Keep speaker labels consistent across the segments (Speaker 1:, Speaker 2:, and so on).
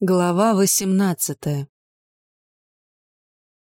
Speaker 1: Глава восемнадцатая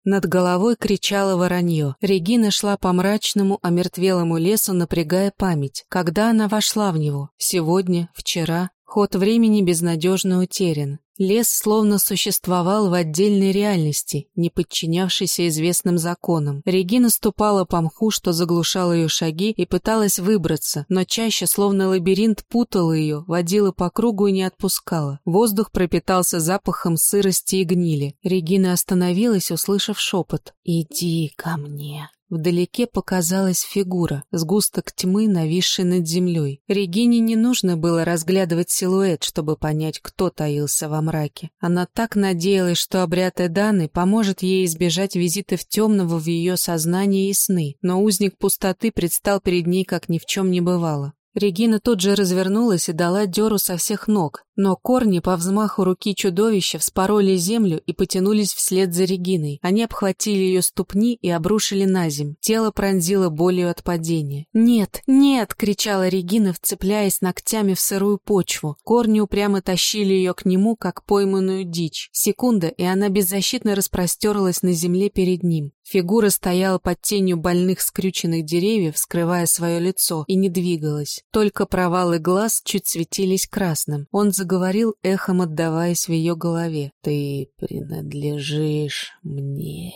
Speaker 1: Над головой кричало воронье. Регина шла по мрачному, омертвелому лесу, напрягая память. Когда она вошла в него? Сегодня? Вчера? Ход времени безнадежно утерян. Лес словно существовал в отдельной реальности, не подчинявшейся известным законам. Регина ступала по мху, что заглушало ее шаги, и пыталась выбраться, но чаще, словно лабиринт, путала ее, водила по кругу и не отпускала. Воздух пропитался запахом сырости и гнили. Регина остановилась, услышав шепот. «Иди ко мне». Вдалеке показалась фигура, сгусток тьмы, нависший над землей. Регине не нужно было разглядывать силуэт, чтобы понять, кто таился во мраке. Она так надеялась, что обряд Эданы поможет ей избежать визитов темного в ее сознании и сны, но узник пустоты предстал перед ней, как ни в чем не бывало. Регина тут же развернулась и дала дёру со всех ног, но корни по взмаху руки чудовища вспороли землю и потянулись вслед за Региной. Они обхватили ее ступни и обрушили на земь. Тело пронзило болью от падения. «Нет, нет!» — кричала Регина, вцепляясь ногтями в сырую почву. Корни упрямо тащили ее к нему, как пойманную дичь. Секунда, и она беззащитно распростерлась на земле перед ним. Фигура стояла под тенью больных скрюченных деревьев, скрывая свое лицо, и не двигалась. Только провалы глаз чуть светились красным. Он заговорил, эхом отдаваясь в ее голове. «Ты принадлежишь мне».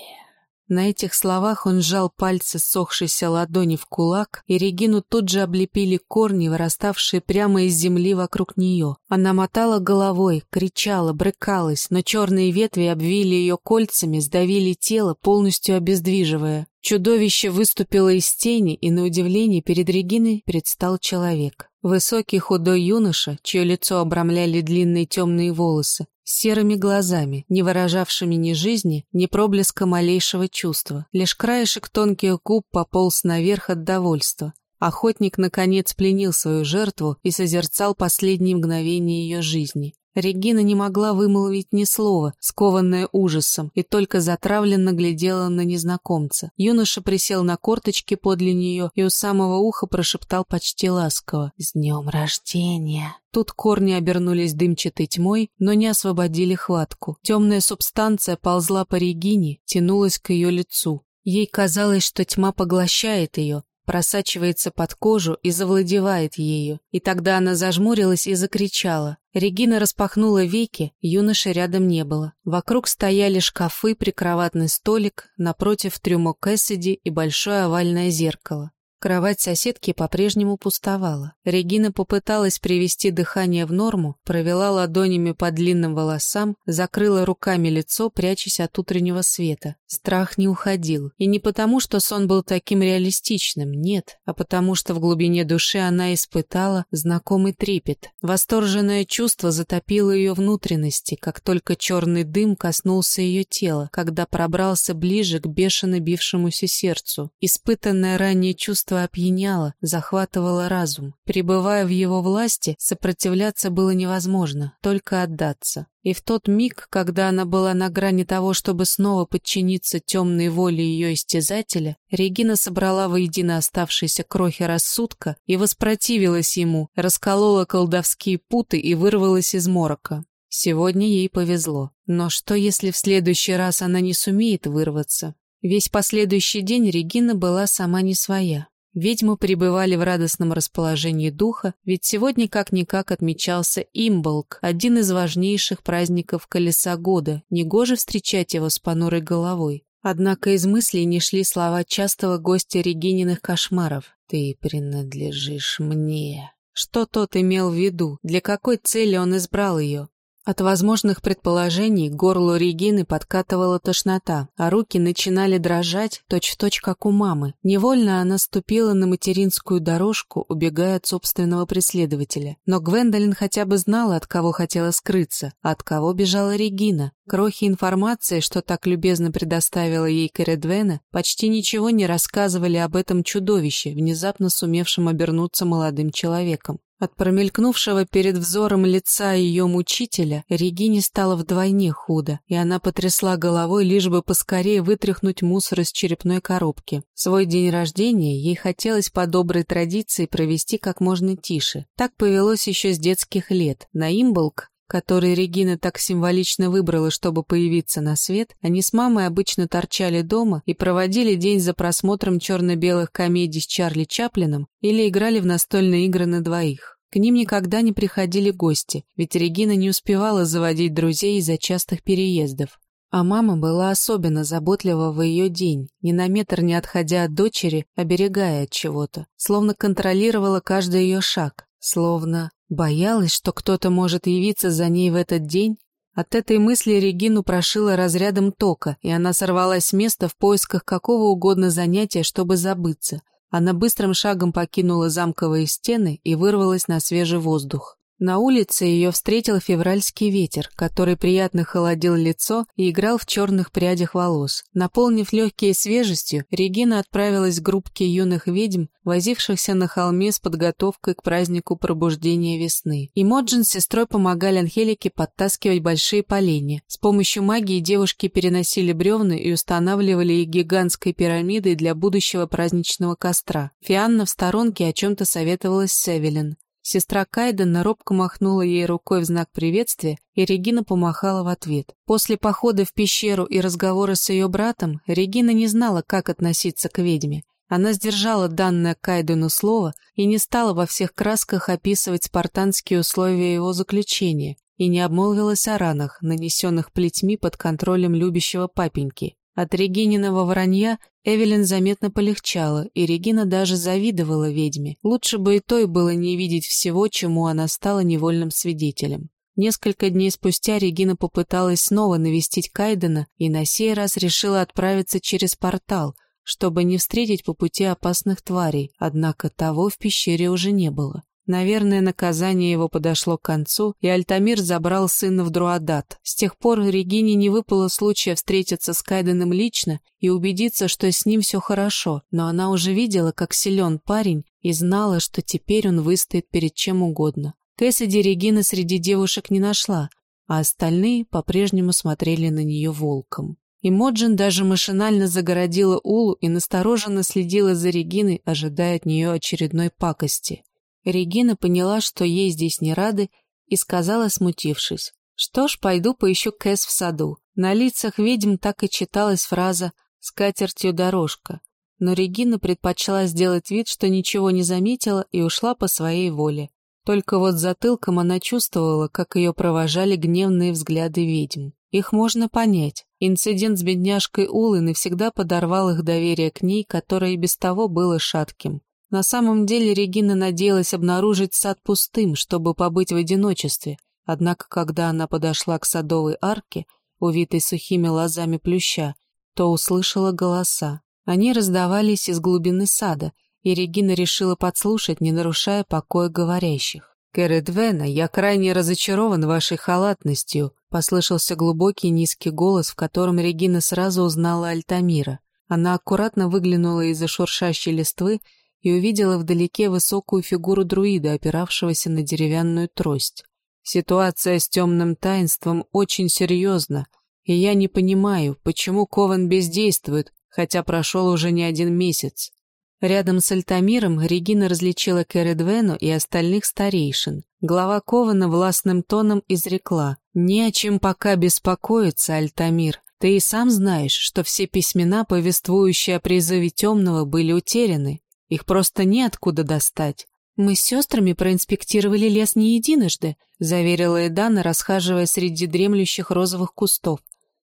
Speaker 1: На этих словах он сжал пальцы сохшейся ладони в кулак, и Регину тут же облепили корни, выраставшие прямо из земли вокруг нее. Она мотала головой, кричала, брыкалась, но черные ветви обвили ее кольцами, сдавили тело, полностью обездвиживая. Чудовище выступило из тени, и на удивление перед Региной предстал человек. Высокий худой юноша, чье лицо обрамляли длинные темные волосы, серыми глазами, не выражавшими ни жизни, ни проблеска малейшего чувства. Лишь краешек тонких губ пополз наверх от довольства. Охотник, наконец, пленил свою жертву и созерцал последние мгновения ее жизни. Регина не могла вымолвить ни слова, скованная ужасом, и только затравленно глядела на незнакомца. Юноша присел на корточки подле нее и у самого уха прошептал почти ласково «С днем рождения!». Тут корни обернулись дымчатой тьмой, но не освободили хватку. Темная субстанция ползла по Регине, тянулась к ее лицу. Ей казалось, что тьма поглощает ее, просачивается под кожу и завладевает ею. И тогда она зажмурилась и закричала. Регина распахнула веки, юноши рядом не было. Вокруг стояли шкафы, прикроватный столик, напротив трюмо Кэссиди и большое овальное зеркало. Кровать соседки по-прежнему пустовала. Регина попыталась привести дыхание в норму, провела ладонями по длинным волосам, закрыла руками лицо, прячась от утреннего света. Страх не уходил. И не потому, что сон был таким реалистичным, нет, а потому, что в глубине души она испытала знакомый трепет. Восторженное чувство затопило ее внутренности, как только черный дым коснулся ее тела, когда пробрался ближе к бешено бившемуся сердцу. Испытанное ранее чувство чувство опьяняло, захватывало разум. Пребывая в его власти, сопротивляться было невозможно, только отдаться. И в тот миг, когда она была на грани того, чтобы снова подчиниться темной воле ее истязателя, Регина собрала воедино оставшиеся крохи рассудка и воспротивилась ему, расколола колдовские путы и вырвалась из морока. Сегодня ей повезло. Но что, если в следующий раз она не сумеет вырваться? Весь последующий день Регина была сама не своя. Ведьмы пребывали в радостном расположении духа, ведь сегодня как-никак отмечался Имболк, один из важнейших праздников колеса года, негоже встречать его с понурой головой. Однако из мыслей не шли слова частого гостя Регининых кошмаров. «Ты принадлежишь мне». Что тот имел в виду? Для какой цели он избрал ее? От возможных предположений к горлу Регины подкатывала тошнота, а руки начинали дрожать, точь-в-точь, как у мамы. Невольно она ступила на материнскую дорожку, убегая от собственного преследователя. Но Гвендолин хотя бы знала, от кого хотела скрыться, а от кого бежала Регина. Крохи информации, что так любезно предоставила ей Кередвена, почти ничего не рассказывали об этом чудовище, внезапно сумевшем обернуться молодым человеком. От промелькнувшего перед взором лица ее мучителя Регине стало вдвойне худо, и она потрясла головой, лишь бы поскорее вытряхнуть мусор из черепной коробки. Свой день рождения ей хотелось по доброй традиции провести как можно тише. Так повелось еще с детских лет. На Имболк который Регина так символично выбрала, чтобы появиться на свет, они с мамой обычно торчали дома и проводили день за просмотром черно-белых комедий с Чарли Чаплином или играли в настольные игры на двоих. К ним никогда не приходили гости, ведь Регина не успевала заводить друзей из-за частых переездов. А мама была особенно заботлива в ее день, ни на метр не отходя от дочери, оберегая от чего-то, словно контролировала каждый ее шаг, словно боялась, что кто-то может явиться за ней в этот день. От этой мысли Регину прошила разрядом тока, и она сорвалась с места в поисках какого угодно занятия, чтобы забыться. Она быстрым шагом покинула замковые стены и вырвалась на свежий воздух. На улице ее встретил февральский ветер, который приятно холодил лицо и играл в черных прядях волос. Наполнив легкие свежестью, Регина отправилась к группке юных ведьм, возившихся на холме с подготовкой к празднику пробуждения весны. И Моджин с сестрой помогали Анхелике подтаскивать большие поленья. С помощью магии девушки переносили бревна и устанавливали их гигантской пирамидой для будущего праздничного костра. Фианна в сторонке о чем-то советовалась с Эвелин. Сестра Кайдена робко махнула ей рукой в знак приветствия, и Регина помахала в ответ. После похода в пещеру и разговора с ее братом, Регина не знала, как относиться к ведьме. Она сдержала данное Кайдену слово и не стала во всех красках описывать спартанские условия его заключения и не обмолвилась о ранах, нанесенных плетьми под контролем любящего папеньки. От Регининого вранья Эвелин заметно полегчала, и Регина даже завидовала ведьме. Лучше бы и той было не видеть всего, чему она стала невольным свидетелем. Несколько дней спустя Регина попыталась снова навестить Кайдена и на сей раз решила отправиться через портал, чтобы не встретить по пути опасных тварей, однако того в пещере уже не было. Наверное, наказание его подошло к концу, и Альтамир забрал сына в Друадат. С тех пор Регине не выпало случая встретиться с Кайденом лично и убедиться, что с ним все хорошо, но она уже видела, как силен парень, и знала, что теперь он выстоит перед чем угодно. Кэссиди Регина среди девушек не нашла, а остальные по-прежнему смотрели на нее волком. И Моджин даже машинально загородила Улу и настороженно следила за Региной, ожидая от нее очередной пакости. Регина поняла, что ей здесь не рады, и сказала, смутившись. «Что ж, пойду поищу Кэс в саду». На лицах ведьм так и читалась фраза «с катертью дорожка». Но Регина предпочла сделать вид, что ничего не заметила и ушла по своей воле. Только вот затылком она чувствовала, как ее провожали гневные взгляды ведьм. Их можно понять. Инцидент с бедняжкой Улы навсегда подорвал их доверие к ней, которое и без того было шатким. На самом деле Регина надеялась обнаружить сад пустым, чтобы побыть в одиночестве, однако когда она подошла к садовой арке, увитой сухими лозами плюща, то услышала голоса. Они раздавались из глубины сада, и Регина решила подслушать, не нарушая покоя говорящих. «Кередвена, я крайне разочарован вашей халатностью», послышался глубокий низкий голос, в котором Регина сразу узнала Альтамира. Она аккуратно выглянула из-за шуршащей листвы и увидела вдалеке высокую фигуру друида, опиравшегося на деревянную трость. Ситуация с темным таинством очень серьезна, и я не понимаю, почему Кован бездействует, хотя прошел уже не один месяц. Рядом с Альтамиром Регина различила Кередвену и остальных старейшин. Глава Кована властным тоном изрекла «Не о чем пока беспокоиться, Альтамир. Ты и сам знаешь, что все письмена, повествующие о призыве темного, были утеряны. Их просто неоткуда достать. Мы с сестрами проинспектировали лес не единожды, заверила Эдана, расхаживая среди дремлющих розовых кустов.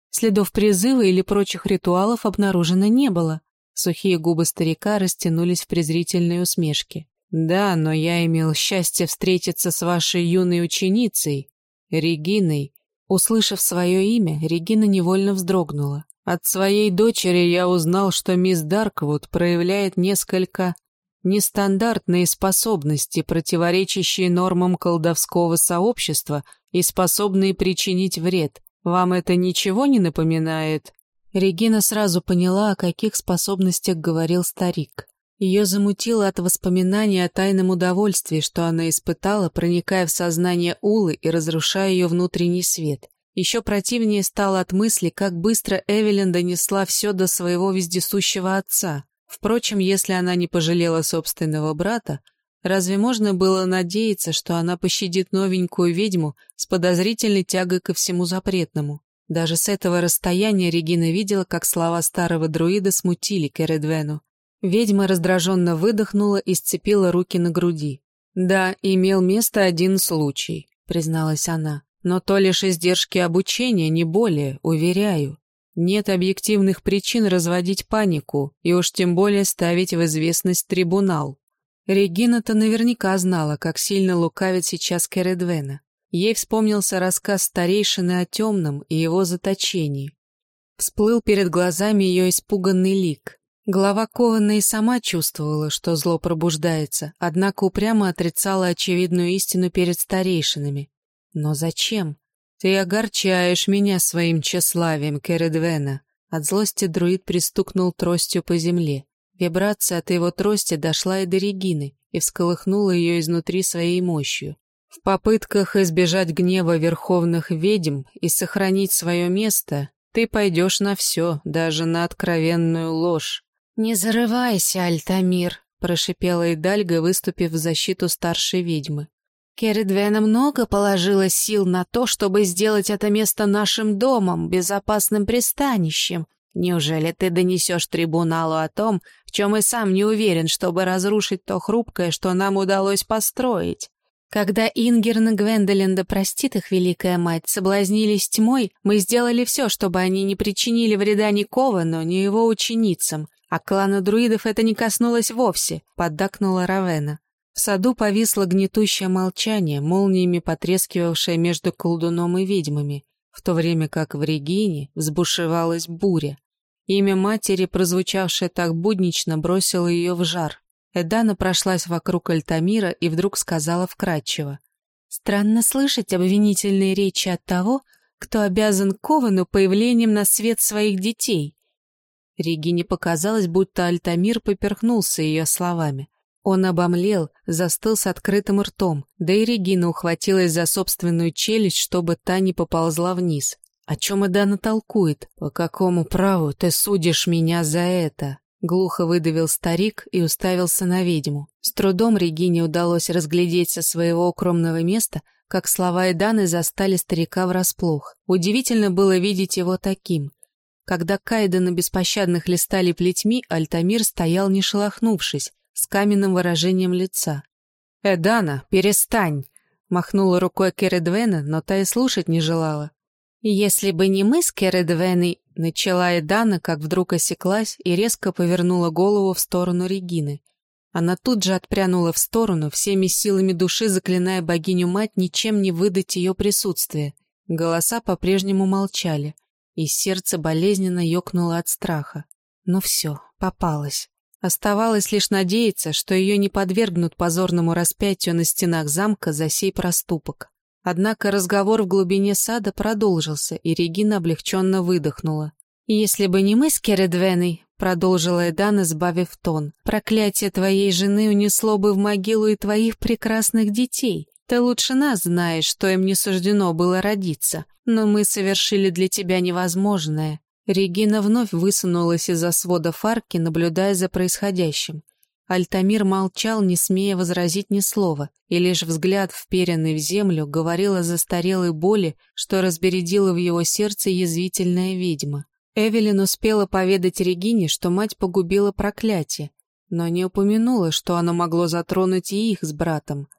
Speaker 1: Следов призыва или прочих ритуалов обнаружено не было. Сухие губы старика растянулись в презрительной усмешке. «Да, но я имел счастье встретиться с вашей юной ученицей, Региной». Услышав свое имя, Регина невольно вздрогнула. От своей дочери я узнал, что мисс Дарквуд проявляет несколько нестандартные способности, противоречащие нормам колдовского сообщества и способные причинить вред. Вам это ничего не напоминает? Регина сразу поняла, о каких способностях говорил старик. Ее замутило от воспоминаний о тайном удовольствии, что она испытала, проникая в сознание Улы и разрушая ее внутренний свет. Еще противнее стало от мысли, как быстро Эвелин донесла все до своего вездесущего отца. Впрочем, если она не пожалела собственного брата, Разве можно было надеяться, что она пощадит новенькую ведьму с подозрительной тягой ко всему запретному? Даже с этого расстояния Регина видела, как слова старого друида смутили Кередвену. Ведьма раздраженно выдохнула и сцепила руки на груди. «Да, имел место один случай», — призналась она. «Но то лишь издержки обучения, не более, уверяю. Нет объективных причин разводить панику и уж тем более ставить в известность трибунал. Регина-то наверняка знала, как сильно лукавит сейчас Кередвена. Ей вспомнился рассказ старейшины о темном и его заточении. Всплыл перед глазами ее испуганный лик. Глава Кована и сама чувствовала, что зло пробуждается, однако упрямо отрицала очевидную истину перед старейшинами. Но зачем? Ты огорчаешь меня своим тщеславием, Кередвена. От злости друид пристукнул тростью по земле. Вибрация от его трости дошла и до Регины и всколыхнула ее изнутри своей мощью. В попытках избежать гнева верховных ведьм и сохранить свое место, ты пойдешь на все, даже на откровенную ложь. «Не зарывайся, Альтамир», — прошипела Идальга, выступив в защиту старшей ведьмы. «Кередвена много положила сил на то, чтобы сделать это место нашим домом, безопасным пристанищем. Неужели ты донесешь трибуналу о том, в чем и сам не уверен, чтобы разрушить то хрупкое, что нам удалось построить?» Когда Ингерн и Гвендоленда, простит их Великая Мать, соблазнились тьмой, мы сделали все, чтобы они не причинили вреда ни Ковану, ни его ученицам. А клана друидов это не коснулось вовсе, поддакнула Равена. В саду повисло гнетущее молчание, молниями потрескивавшее между колдуном и ведьмами, в то время как в Регине взбушевалась буря. Имя матери, прозвучавшее так буднично, бросило ее в жар. Эдана прошлась вокруг Альтамира и вдруг сказала вкратчиво. «Странно слышать обвинительные речи от того, кто обязан Ковану появлением на свет своих детей. Регине показалось, будто Альтамир поперхнулся ее словами. Он обомлел, застыл с открытым ртом, да и Регина ухватилась за собственную челюсть, чтобы та не поползла вниз. О чем Эдана толкует? По какому праву ты судишь меня за это? Глухо выдавил старик и уставился на ведьму. С трудом Регине удалось разглядеть со своего укромного места, как слова Эданы застали старика врасплох. Удивительно было видеть его таким. Когда Кайдена беспощадных листали плетьми, Альтамир стоял не шелохнувшись, с каменным выражением лица. «Эдана, перестань!» — махнула рукой Кередвена, но та и слушать не желала. «Если бы не мы с Кередвеной...» — начала Эдана, как вдруг осеклась и резко повернула голову в сторону Регины. Она тут же отпрянула в сторону, всеми силами души заклиная богиню-мать ничем не выдать ее присутствие. Голоса по-прежнему молчали — и сердце болезненно ёкнуло от страха. Ну все, попалась. Оставалось лишь надеяться, что ее не подвергнут позорному распятию на стенах замка за сей проступок. Однако разговор в глубине сада продолжился, и Регина облегченно выдохнула. «Если бы не мы с Кередвеной», — продолжила Эдана, сбавив тон, «проклятие твоей жены унесло бы в могилу и твоих прекрасных детей. Ты лучше нас знаешь, что им не суждено было родиться. Но мы совершили для тебя невозможное. Регина вновь высунулась из-за свода фарки, наблюдая за происходящим. Альтамир молчал, не смея возразить ни слова, и лишь взгляд, вперенный в землю, говорил о застарелой боли, что разбередила в его сердце язвительная ведьма. Эвелин успела поведать Регине, что мать погубила проклятие, но не упомянула, что оно могло затронуть и их с братом.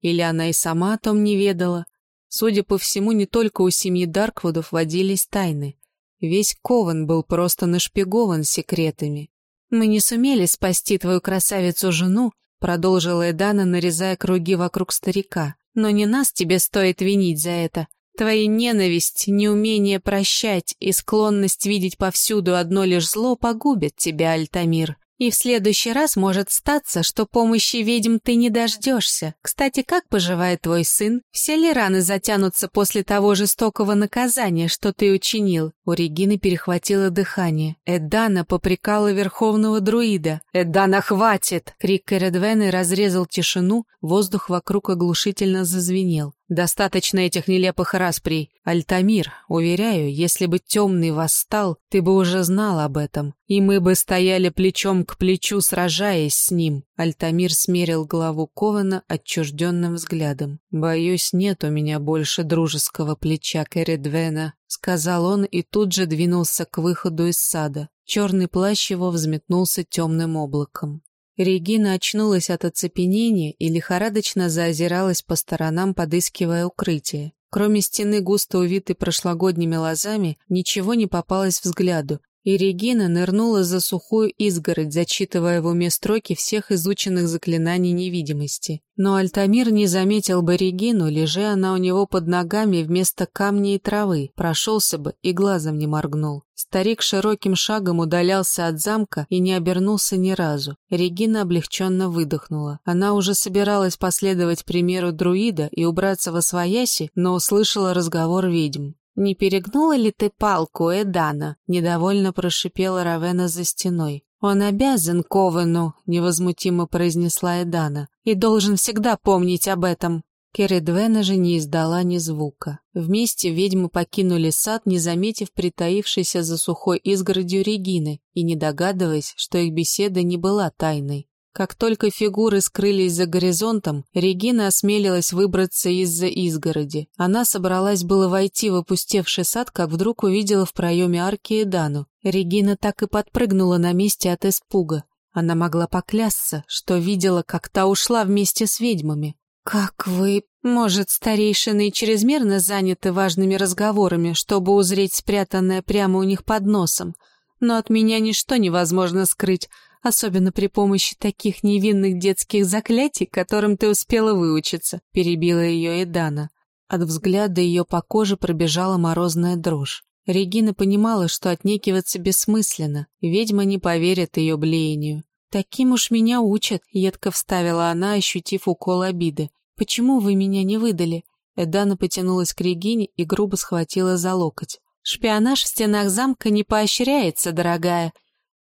Speaker 1: Или она и сама о том не ведала, Судя по всему, не только у семьи Дарквудов водились тайны. Весь Ковен был просто нашпигован секретами. «Мы не сумели спасти твою красавицу-жену», продолжила Эдана, нарезая круги вокруг старика. «Но не нас тебе стоит винить за это. Твоя ненависть, неумение прощать и склонность видеть повсюду одно лишь зло погубят тебя, Альтамир. И в следующий раз может статься, что помощи ведьм ты не дождешься. Кстати, как поживает твой сын? Все ли раны затянутся после того жестокого наказания, что ты учинил? У Регины перехватило дыхание. Эдана попрекала верховного друида. «Эдана, хватит!» Крик Кередвены разрезал тишину, воздух вокруг оглушительно зазвенел. Достаточно этих нелепых расприй. Альтамир, уверяю, если бы темный восстал, ты бы уже знал об этом, и мы бы стояли плечом к плечу, сражаясь с ним. Альтамир смерил главу Кована отчужденным взглядом. «Боюсь, нет у меня больше дружеского плеча Кередвена», — сказал он и тут же двинулся к выходу из сада. Черный плащ его взметнулся темным облаком. Регина очнулась от оцепенения и лихорадочно заозиралась по сторонам, подыскивая укрытие. Кроме стены, густо увитой прошлогодними лозами, ничего не попалось взгляду, и Регина нырнула за сухую изгородь, зачитывая в уме строки всех изученных заклинаний невидимости. Но Альтамир не заметил бы Регину, лежа она у него под ногами вместо камней и травы, прошелся бы и глазом не моргнул. Старик широким шагом удалялся от замка и не обернулся ни разу. Регина облегченно выдохнула. Она уже собиралась последовать примеру друида и убраться во свояси, но услышала разговор ведьм. «Не перегнула ли ты палку, Эдана?» — недовольно прошипела Равена за стеной. «Он обязан Ковану», — невозмутимо произнесла Эдана, «и должен всегда помнить об этом». Кередвена же не издала ни звука. Вместе ведьмы покинули сад, не заметив притаившейся за сухой изгородью Регины и не догадываясь, что их беседа не была тайной. Как только фигуры скрылись за горизонтом, Регина осмелилась выбраться из-за изгороди. Она собралась было войти в опустевший сад, как вдруг увидела в проеме арки Эдану. Регина так и подпрыгнула на месте от испуга. Она могла поклясться, что видела, как та ушла вместе с ведьмами. «Как вы...» «Может, старейшины чрезмерно заняты важными разговорами, чтобы узреть спрятанное прямо у них под носом. Но от меня ничто невозможно скрыть, особенно при помощи таких невинных детских заклятий, которым ты успела выучиться», — перебила ее Эдана. От взгляда ее по коже пробежала морозная дрожь. Регина понимала, что отнекиваться бессмысленно, ведьма не поверит ее блеянию. «Таким уж меня учат», — едко вставила она, ощутив укол обиды. «Почему вы меня не выдали?» Эдана потянулась к Регине и грубо схватила за локоть. «Шпионаж в стенах замка не поощряется, дорогая.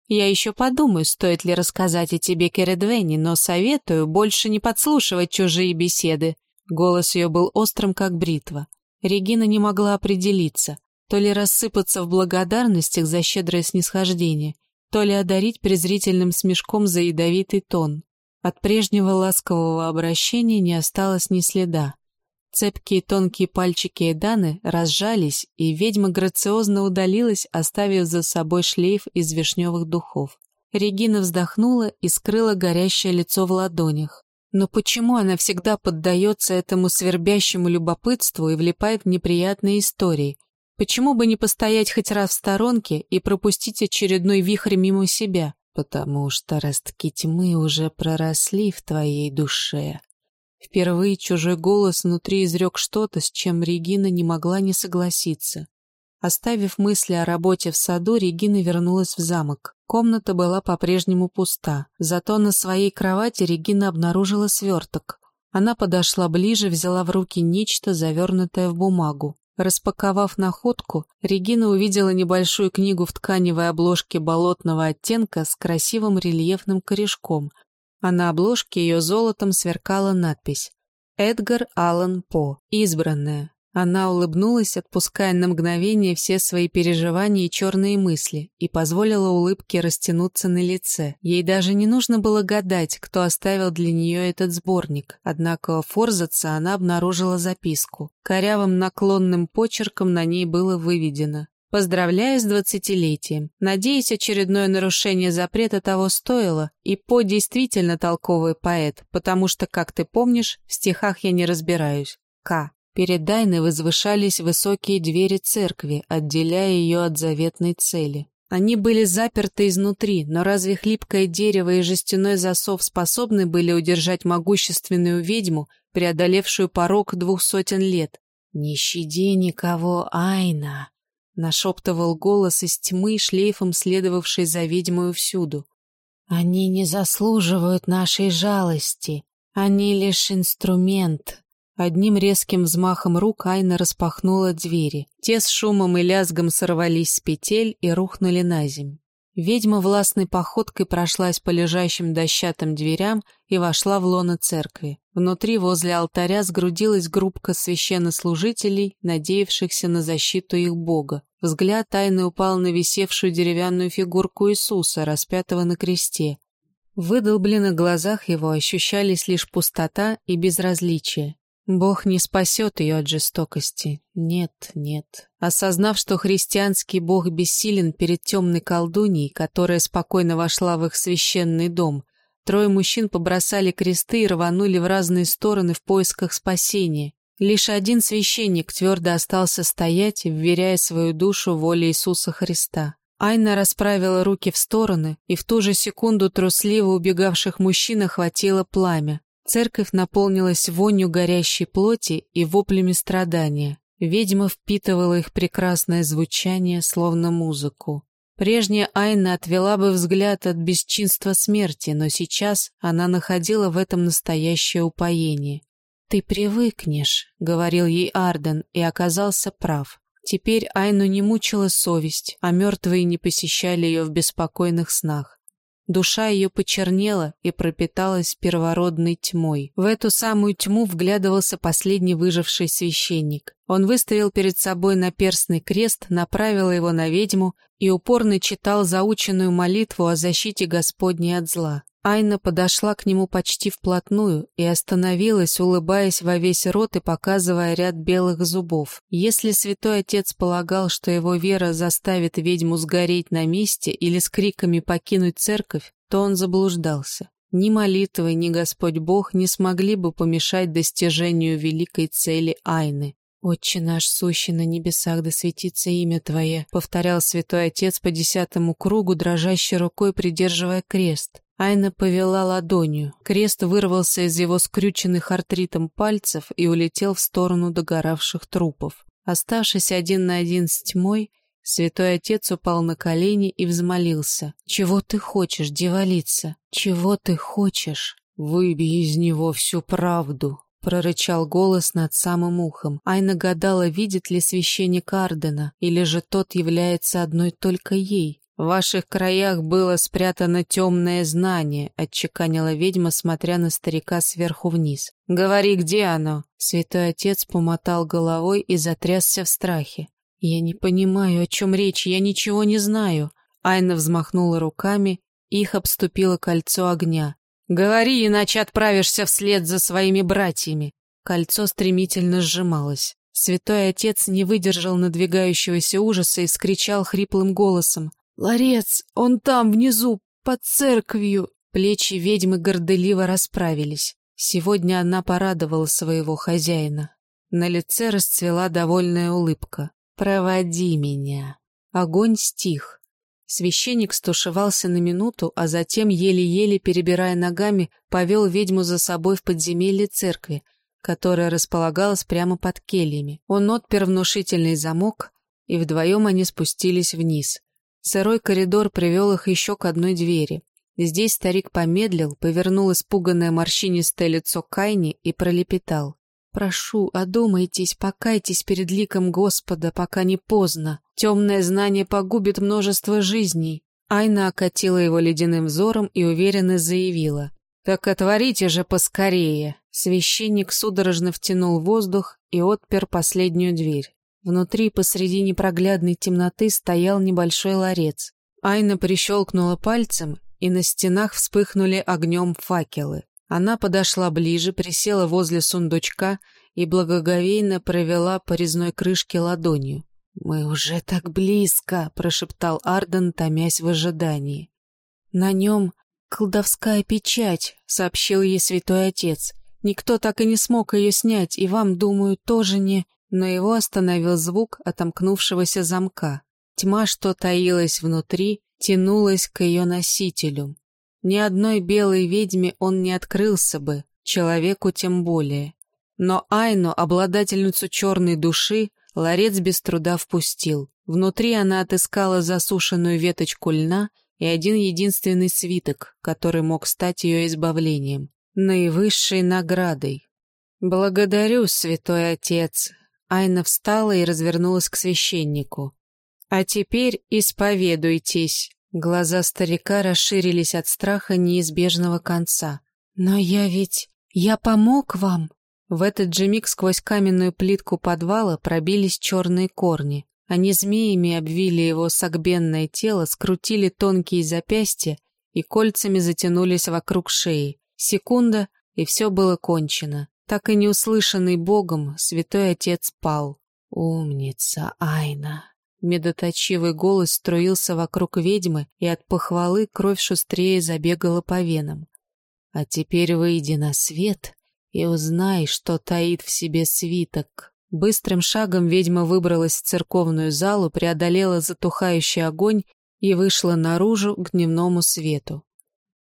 Speaker 1: Я еще подумаю, стоит ли рассказать о тебе Кередвене, но советую больше не подслушивать чужие беседы. Голос ее был острым, как бритва. Регина не могла определиться, то ли рассыпаться в благодарностях за щедрое снисхождение, то ли одарить презрительным смешком за ядовитый тон. От прежнего ласкового обращения не осталось ни следа. Цепкие тонкие пальчики Эданы разжались, и ведьма грациозно удалилась, оставив за собой шлейф из вишневых духов. Регина вздохнула и скрыла горящее лицо в ладонях. Но почему она всегда поддается этому свербящему любопытству и влипает в неприятные истории? Почему бы не постоять хоть раз в сторонке и пропустить очередной вихрь мимо себя? Потому что ростки тьмы уже проросли в твоей душе, Впервые чужой голос внутри изрек что-то, с чем Регина не могла не согласиться. Оставив мысли о работе в саду, Регина вернулась в замок. Комната была по-прежнему пуста, зато на своей кровати Регина обнаружила сверток. Она подошла ближе, взяла в руки нечто, завернутое в бумагу. Распаковав находку, Регина увидела небольшую книгу в тканевой обложке болотного оттенка с красивым рельефным корешком, а на обложке ее золотом сверкала надпись «Эдгар Аллан По. Избранная». Она улыбнулась, отпуская на мгновение все свои переживания и черные мысли, и позволила улыбке растянуться на лице. Ей даже не нужно было гадать, кто оставил для нее этот сборник, однако форзаться она обнаружила записку. Корявым наклонным почерком на ней было выведено Поздравляю с двадцатилетием. Надеюсь, очередное нарушение запрета того стоило, и По действительно толковый поэт, потому что, как ты помнишь, в стихах я не разбираюсь. К. Перед Дайной возвышались высокие двери церкви, отделяя ее от заветной цели. Они были заперты изнутри, но разве хлипкое дерево и жестяной засов способны были удержать могущественную ведьму, преодолевшую порог двух сотен лет? «Не щади никого, Айна!» Нашептывал голос из тьмы, шлейфом следовавший за ведьмою всюду. «Они не заслуживают нашей жалости. Они лишь инструмент». Одним резким взмахом рук Айна распахнула двери. Те с шумом и лязгом сорвались с петель и рухнули на земь. Ведьма властной походкой прошлась по лежащим дощатым дверям и вошла в лоно церкви. Внутри возле алтаря сгрудилась группка священнослужителей, надеявшихся на защиту их бога. Взгляд тайны упал на висевшую деревянную фигурку Иисуса, распятого на кресте. В выдолбленных глазах его ощущались лишь пустота и безразличие. Бог не спасет ее от жестокости. Нет, нет. Осознав, что христианский Бог бессилен перед темной колдуньей, которая спокойно вошла в их священный дом, трое мужчин побросали кресты и рванули в разные стороны в поисках спасения. Лишь один священник твердо остался стоять, вверяя свою душу воле Иисуса Христа. Айна расправила руки в стороны, и в ту же секунду трусливо убегавших мужчин охватило пламя. Церковь наполнилась вонью горящей плоти и воплями страдания. Ведьма впитывала их прекрасное звучание, словно музыку. Прежняя Айна отвела бы взгляд от бесчинства смерти, но сейчас она находила в этом настоящее упоение. «Ты привыкнешь», — говорил ей Арден, и оказался прав. Теперь Айну не мучила совесть, а мертвые не посещали ее в беспокойных снах. Душа ее почернела и пропиталась первородной тьмой. В эту самую тьму вглядывался последний выживший священник. Он выставил перед собой наперстный крест, направил его на ведьму и упорно читал заученную молитву о защите Господней от зла. Айна подошла к нему почти вплотную и остановилась, улыбаясь во весь рот и показывая ряд белых зубов. Если святой отец полагал, что его вера заставит ведьму сгореть на месте или с криками покинуть церковь, то он заблуждался. Ни молитвы, ни Господь Бог не смогли бы помешать достижению великой цели Айны. «Отче наш, сущий на небесах, да светится имя Твое», — повторял святой отец по десятому кругу, дрожащей рукой придерживая крест. Айна повела ладонью. Крест вырвался из его скрюченных артритом пальцев и улетел в сторону догоравших трупов. Оставшись один на один с тьмой, святой отец упал на колени и взмолился. «Чего ты хочешь, девалица? Чего ты хочешь? Выбей из него всю правду!» прорычал голос над самым ухом. Айна гадала, видит ли священник Ардена, или же тот является одной только ей. «В ваших краях было спрятано темное знание», — отчеканила ведьма, смотря на старика сверху вниз. «Говори, где оно?» Святой отец помотал головой и затрясся в страхе. «Я не понимаю, о чем речь, я ничего не знаю». Айна взмахнула руками, их обступило кольцо огня. «Говори, иначе отправишься вслед за своими братьями». Кольцо стремительно сжималось. Святой отец не выдержал надвигающегося ужаса и скричал хриплым голосом. «Ларец, он там, внизу, под церковью!» Плечи ведьмы горделиво расправились. Сегодня она порадовала своего хозяина. На лице расцвела довольная улыбка. «Проводи меня!» Огонь стих. Священник стушевался на минуту, а затем, еле-еле перебирая ногами, повел ведьму за собой в подземелье церкви, которая располагалась прямо под кельями. Он отпер внушительный замок, и вдвоем они спустились вниз. Сырой коридор привел их еще к одной двери. Здесь старик помедлил, повернул испуганное морщинистое лицо Кайни и пролепетал. «Прошу, одумайтесь, покайтесь перед ликом Господа, пока не поздно. Темное знание погубит множество жизней». Айна окатила его ледяным взором и уверенно заявила. «Так отворите же поскорее!» Священник судорожно втянул воздух и отпер последнюю дверь. Внутри, посреди непроглядной темноты, стоял небольшой ларец. Айна прищелкнула пальцем, и на стенах вспыхнули огнем факелы. Она подошла ближе, присела возле сундучка и благоговейно провела по резной крышке ладонью. «Мы уже так близко!» — прошептал Арден, томясь в ожидании. «На нем колдовская печать», — сообщил ей святой отец. «Никто так и не смог ее снять, и вам, думаю, тоже не...» но его остановил звук отомкнувшегося замка. Тьма, что таилась внутри, тянулась к ее носителю. Ни одной белой ведьме он не открылся бы, человеку тем более. Но Айну, обладательницу черной души, ларец без труда впустил. Внутри она отыскала засушенную веточку льна и один единственный свиток, который мог стать ее избавлением, наивысшей наградой. «Благодарю, святой отец», Айна встала и развернулась к священнику. «А теперь исповедуйтесь». Глаза старика расширились от страха неизбежного конца. «Но я ведь... Я помог вам!» В этот же миг сквозь каменную плитку подвала пробились черные корни. Они змеями обвили его согбенное тело, скрутили тонкие запястья и кольцами затянулись вокруг шеи. Секунда, и все было кончено. Так и не услышанный Богом, святой отец пал. «Умница, Айна!» Медоточивый голос струился вокруг ведьмы, и от похвалы кровь шустрее забегала по венам. «А теперь выйди на свет и узнай, что таит в себе свиток». Быстрым шагом ведьма выбралась в церковную залу, преодолела затухающий огонь и вышла наружу к дневному свету.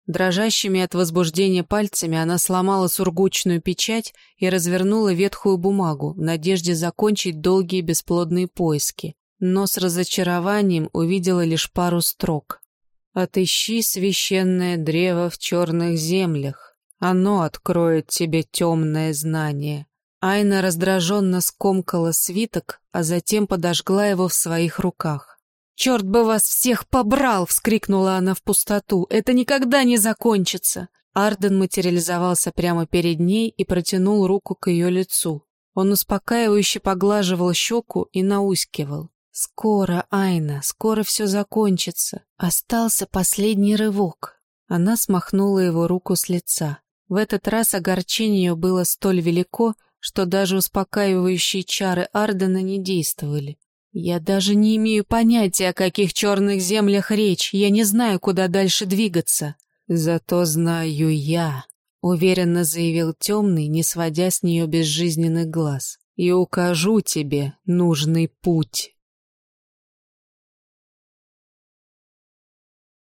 Speaker 1: Дрожащими от возбуждения пальцами она сломала сургучную печать и развернула ветхую бумагу в надежде закончить долгие бесплодные поиски, но с разочарованием увидела лишь пару строк. «Отыщи священное древо в черных землях, оно откроет тебе темное знание». Айна раздраженно скомкала свиток, а затем подожгла его в своих руках. «Черт бы вас всех побрал!» — вскрикнула она в пустоту. «Это никогда не закончится!» Арден материализовался прямо перед ней и протянул руку к ее лицу. Он успокаивающе поглаживал щеку и наускивал. «Скоро, Айна, скоро все закончится. Остался последний рывок». Она смахнула его руку с лица. В этот раз огорчение было столь велико, что даже успокаивающие чары Ардена не действовали. «Я даже не имею понятия, о каких черных землях речь, я не знаю, куда дальше двигаться». «Зато знаю я», — уверенно заявил темный, не сводя с нее безжизненных глаз. «И укажу тебе нужный путь».